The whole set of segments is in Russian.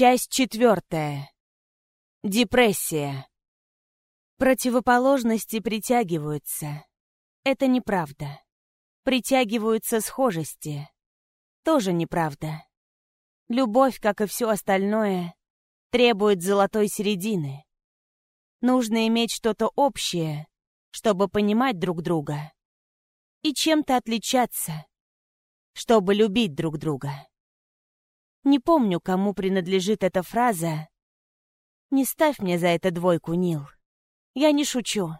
Часть четвертая. Депрессия. Противоположности притягиваются. Это неправда. Притягиваются схожести. Тоже неправда. Любовь, как и все остальное, требует золотой середины. Нужно иметь что-то общее, чтобы понимать друг друга. И чем-то отличаться, чтобы любить друг друга. Не помню, кому принадлежит эта фраза. Не ставь мне за это двойку, Нил. Я не шучу.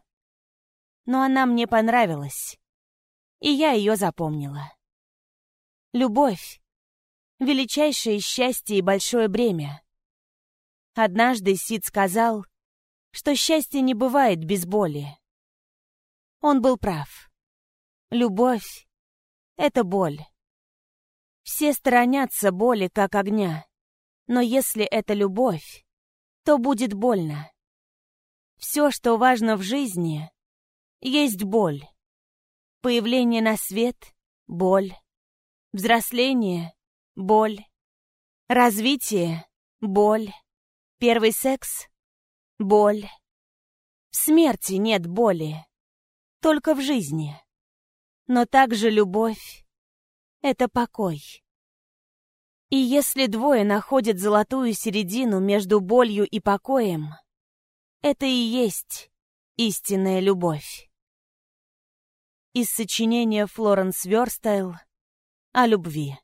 Но она мне понравилась. И я ее запомнила. Любовь — величайшее счастье и большое бремя. Однажды Сид сказал, что счастье не бывает без боли. Он был прав. Любовь — это боль. Все сторонятся боли, как огня. Но если это любовь, то будет больно. Все, что важно в жизни, есть боль. Появление на свет — боль. Взросление — боль. Развитие — боль. Первый секс — боль. В смерти нет боли, только в жизни. Но также любовь это покой. И если двое находят золотую середину между болью и покоем, это и есть истинная любовь. Из сочинения Флоренс Верстайл о любви.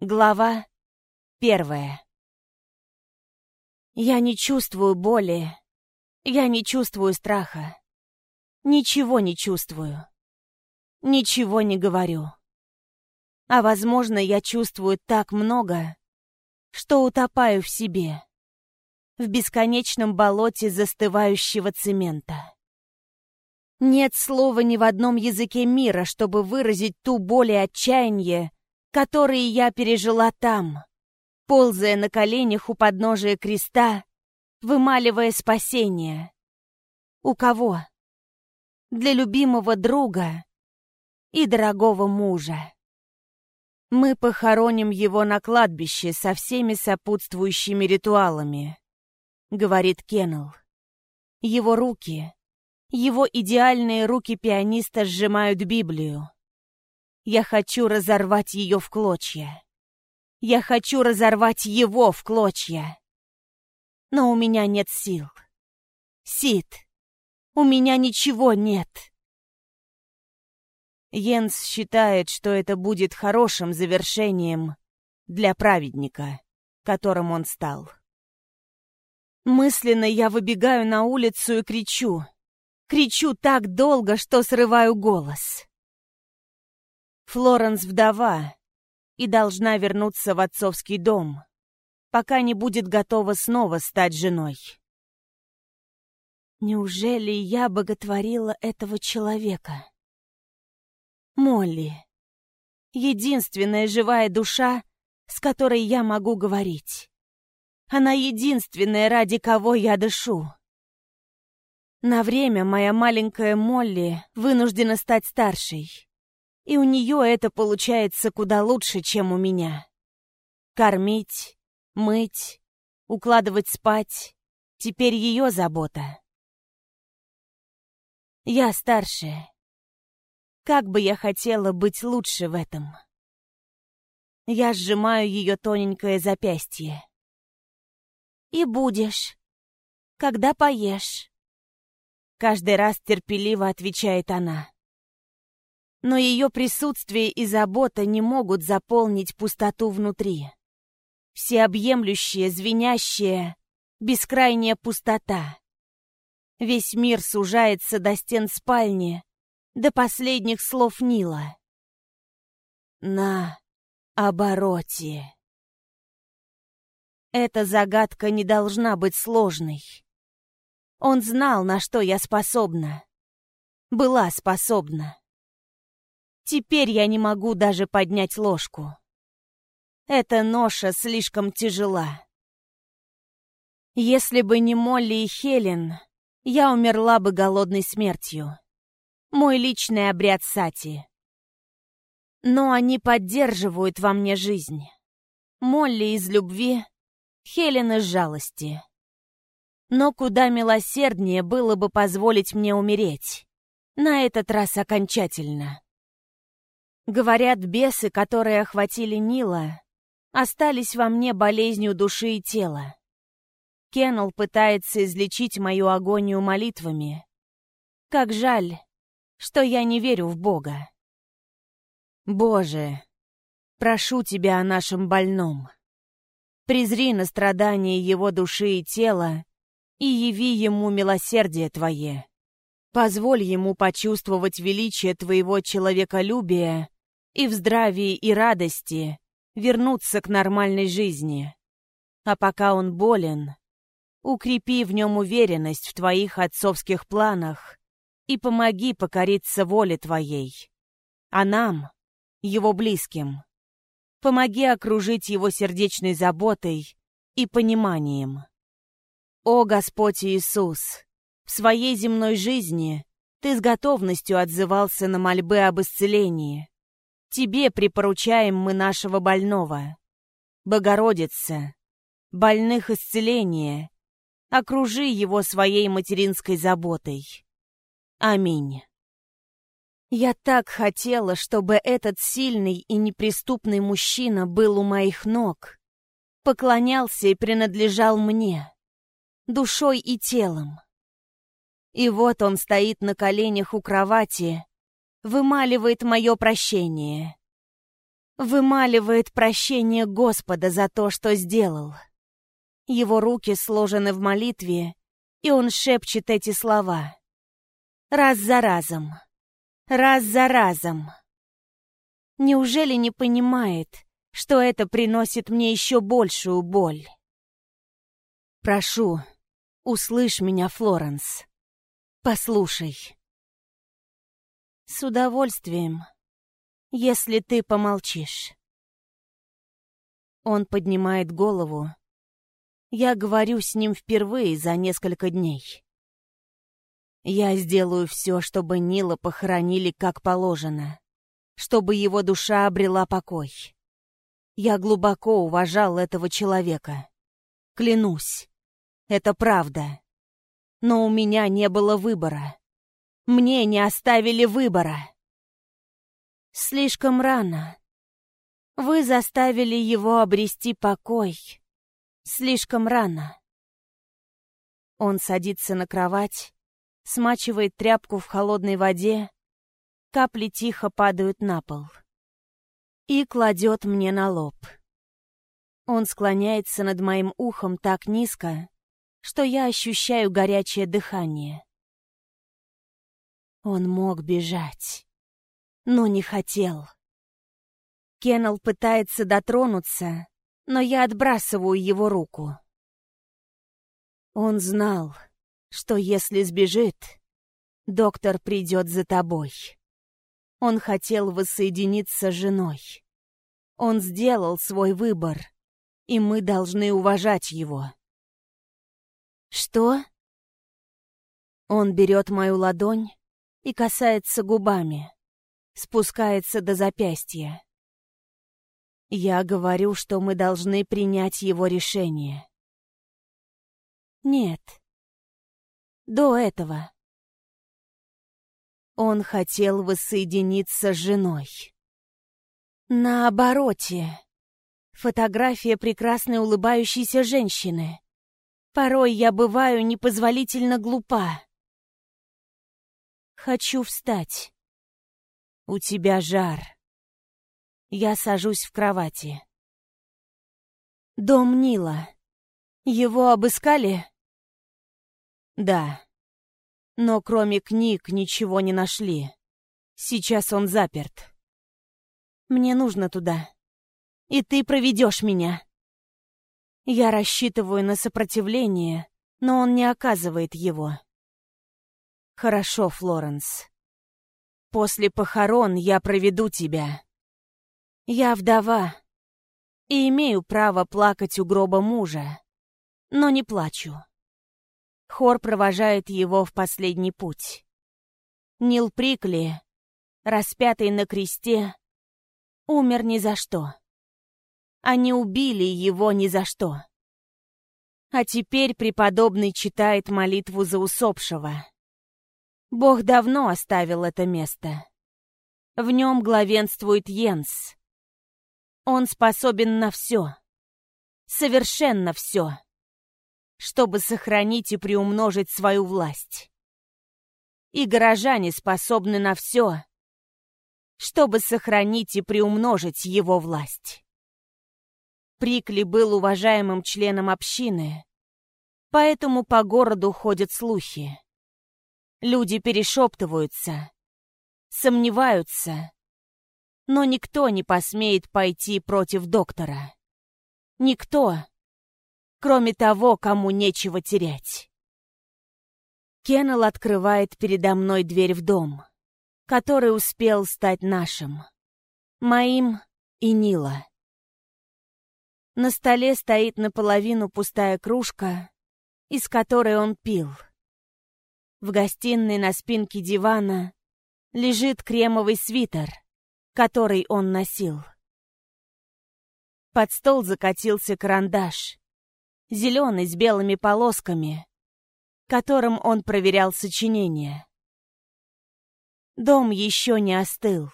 Глава первая. Я не чувствую боли, я не чувствую страха, ничего не чувствую, ничего не говорю. А возможно, я чувствую так много, что утопаю в себе, в бесконечном болоте застывающего цемента. Нет слова ни в одном языке мира, чтобы выразить ту боль и отчаяние, которые я пережила там, ползая на коленях у подножия креста, вымаливая спасение. У кого? Для любимого друга и дорогого мужа. Мы похороним его на кладбище со всеми сопутствующими ритуалами, говорит Кеннел. Его руки, его идеальные руки пианиста сжимают Библию. Я хочу разорвать ее в клочья. Я хочу разорвать его в клочья. Но у меня нет сил. Сид, у меня ничего нет. Йенс считает, что это будет хорошим завершением для праведника, которым он стал. Мысленно я выбегаю на улицу и кричу. Кричу так долго, что срываю голос. Флоренс вдова и должна вернуться в отцовский дом, пока не будет готова снова стать женой. Неужели я боготворила этого человека? Молли. Единственная живая душа, с которой я могу говорить. Она единственная, ради кого я дышу. На время моя маленькая Молли вынуждена стать старшей. И у нее это получается куда лучше, чем у меня. Кормить, мыть, укладывать спать — теперь ее забота. Я старшая, как бы я хотела быть лучше в этом. Я сжимаю ее тоненькое запястье. И будешь, когда поешь. Каждый раз терпеливо отвечает она. Но ее присутствие и забота не могут заполнить пустоту внутри. Всеобъемлющая, звенящая, бескрайняя пустота. Весь мир сужается до стен спальни, до последних слов Нила. На обороте. Эта загадка не должна быть сложной. Он знал, на что я способна. Была способна. Теперь я не могу даже поднять ложку. Эта ноша слишком тяжела. Если бы не Молли и Хелен, я умерла бы голодной смертью мой личный обряд сати. Но они поддерживают во мне жизнь. Молли из любви, Хелен из жалости. Но куда милосерднее было бы позволить мне умереть. На этот раз окончательно. Говорят, бесы, которые охватили Нила, остались во мне болезнью души и тела. Кеннел пытается излечить мою агонию молитвами. Как жаль, что я не верю в Бога. Боже, прошу Тебя о нашем больном. Презри на страдания его души и тела и яви ему милосердие Твое. Позволь ему почувствовать величие Твоего человеколюбия и в здравии и радости вернуться к нормальной жизни. А пока он болен, укрепи в нем уверенность в Твоих отцовских планах и помоги покориться воле Твоей. А нам, его близким, помоги окружить его сердечной заботой и пониманием. О Господь Иисус, в своей земной жизни Ты с готовностью отзывался на мольбы об исцелении. Тебе припоручаем мы нашего больного. Богородица, больных исцеления, окружи его своей материнской заботой. Аминь. Я так хотела, чтобы этот сильный и неприступный мужчина был у моих ног, поклонялся и принадлежал мне, душой и телом. И вот он стоит на коленях у кровати, вымаливает мое прощение. Вымаливает прощение Господа за то, что сделал. Его руки сложены в молитве, и он шепчет эти слова раз за разом, раз за разом. Неужели не понимает, что это приносит мне еще большую боль? Прошу, услышь меня, Флоренс. Послушай. С удовольствием, если ты помолчишь. Он поднимает голову. Я говорю с ним впервые за несколько дней. Я сделаю все, чтобы Нила похоронили как положено, чтобы его душа обрела покой. Я глубоко уважал этого человека. Клянусь, это правда. Но у меня не было выбора. Мне не оставили выбора. Слишком рано. Вы заставили его обрести покой. Слишком рано. Он садится на кровать, смачивает тряпку в холодной воде, капли тихо падают на пол. И кладет мне на лоб. Он склоняется над моим ухом так низко, что я ощущаю горячее дыхание. Он мог бежать, но не хотел. Кеннел пытается дотронуться, но я отбрасываю его руку. Он знал, что если сбежит, доктор придет за тобой. Он хотел воссоединиться с женой. Он сделал свой выбор, и мы должны уважать его. Что? Он берет мою ладонь и касается губами, спускается до запястья. Я говорю, что мы должны принять его решение. Нет, до этого. Он хотел воссоединиться с женой. На обороте. Фотография прекрасной улыбающейся женщины. Порой я бываю непозволительно глупа. Хочу встать. У тебя жар. Я сажусь в кровати. Дом Нила. Его обыскали? Да. Но кроме книг ничего не нашли. Сейчас он заперт. Мне нужно туда. И ты проведешь меня. Я рассчитываю на сопротивление, но он не оказывает его. Хорошо, Флоренс. После похорон я проведу тебя. Я вдова и имею право плакать у гроба мужа, но не плачу. Хор провожает его в последний путь. Нил Прикли, распятый на кресте, умер ни за что. Они убили его ни за что. А теперь преподобный читает молитву за усопшего. Бог давно оставил это место. В нем главенствует Йенс. Он способен на все. Совершенно все. Чтобы сохранить и приумножить свою власть. И горожане способны на все, чтобы сохранить и приумножить его власть. Прикли был уважаемым членом общины, поэтому по городу ходят слухи. Люди перешептываются, сомневаются, но никто не посмеет пойти против доктора. Никто, кроме того, кому нечего терять. Кеннел открывает передо мной дверь в дом, который успел стать нашим, моим и Нила. На столе стоит наполовину пустая кружка, из которой он пил. В гостиной на спинке дивана лежит кремовый свитер, который он носил. Под стол закатился карандаш, зеленый с белыми полосками, которым он проверял сочинение. Дом еще не остыл.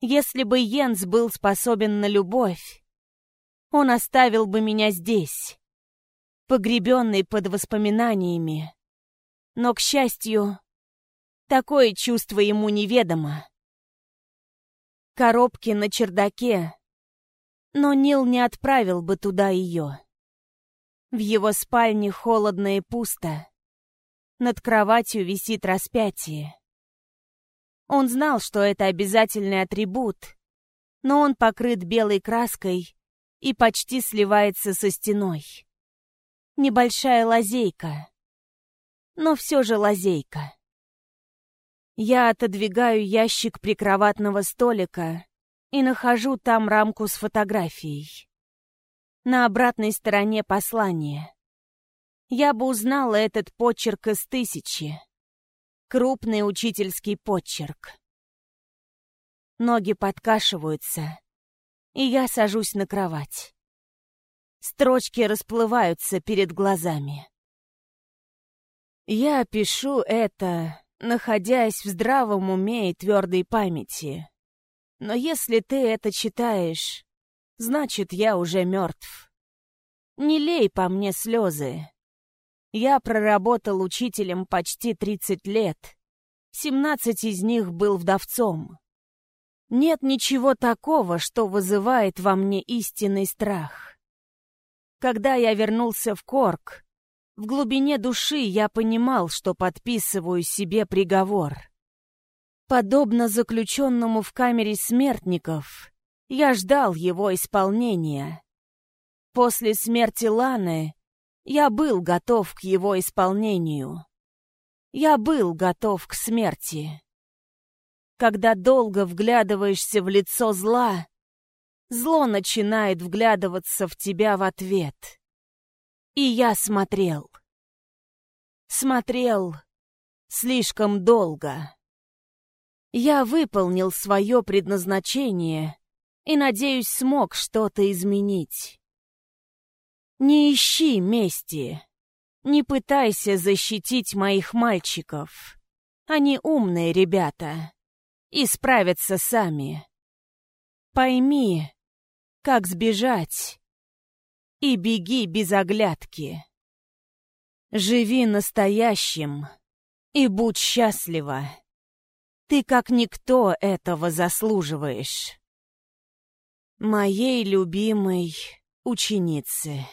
Если бы Йенс был способен на любовь, он оставил бы меня здесь, погребенный под воспоминаниями. Но, к счастью, такое чувство ему неведомо. Коробки на чердаке, но Нил не отправил бы туда ее. В его спальне холодно и пусто. Над кроватью висит распятие. Он знал, что это обязательный атрибут, но он покрыт белой краской и почти сливается со стеной. Небольшая лазейка. Но все же лазейка. Я отодвигаю ящик прикроватного столика и нахожу там рамку с фотографией. На обратной стороне послание. Я бы узнала этот почерк из тысячи. Крупный учительский почерк. Ноги подкашиваются и я сажусь на кровать. Строчки расплываются перед глазами. Я пишу это, находясь в здравом уме и твердой памяти. Но если ты это читаешь, значит, я уже мертв. Не лей по мне слезы. Я проработал учителем почти 30 лет. 17 из них был вдовцом. Нет ничего такого, что вызывает во мне истинный страх. Когда я вернулся в Корк, в глубине души я понимал, что подписываю себе приговор. Подобно заключенному в камере смертников, я ждал его исполнения. После смерти Ланы я был готов к его исполнению. Я был готов к смерти. Когда долго вглядываешься в лицо зла, зло начинает вглядываться в тебя в ответ. И я смотрел. Смотрел слишком долго. Я выполнил свое предназначение и, надеюсь, смог что-то изменить. Не ищи мести. Не пытайся защитить моих мальчиков. Они умные ребята и справятся сами. Пойми, как сбежать, и беги без оглядки. Живи настоящим и будь счастлива. Ты как никто этого заслуживаешь. Моей любимой ученице.